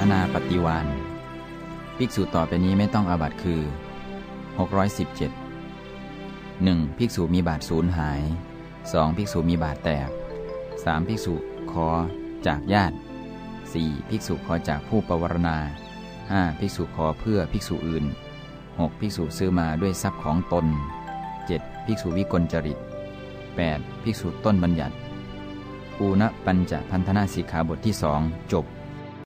อนาปฏิวานภิกษุต่อไปนี้ไม่ต้องอาบัตคือ 617 1. ภิกษุมีบาทสูญหาย 2. ภิกษุมีบาทแตก 3. ภิกษุขอจากญาติ 4. ภิกษุขอจากผู้ปวารณา 5. ภิกษุขอเพื่อภิกษุอื่น 6. ภิกษุซื้อมาด้วยทรัพย์ของตน 7. ภิกษุวิกลจริต 8. ภิกษุต้นบัญญัติ ปูณปัญจพันธนาสิกขาบทที่สองจบ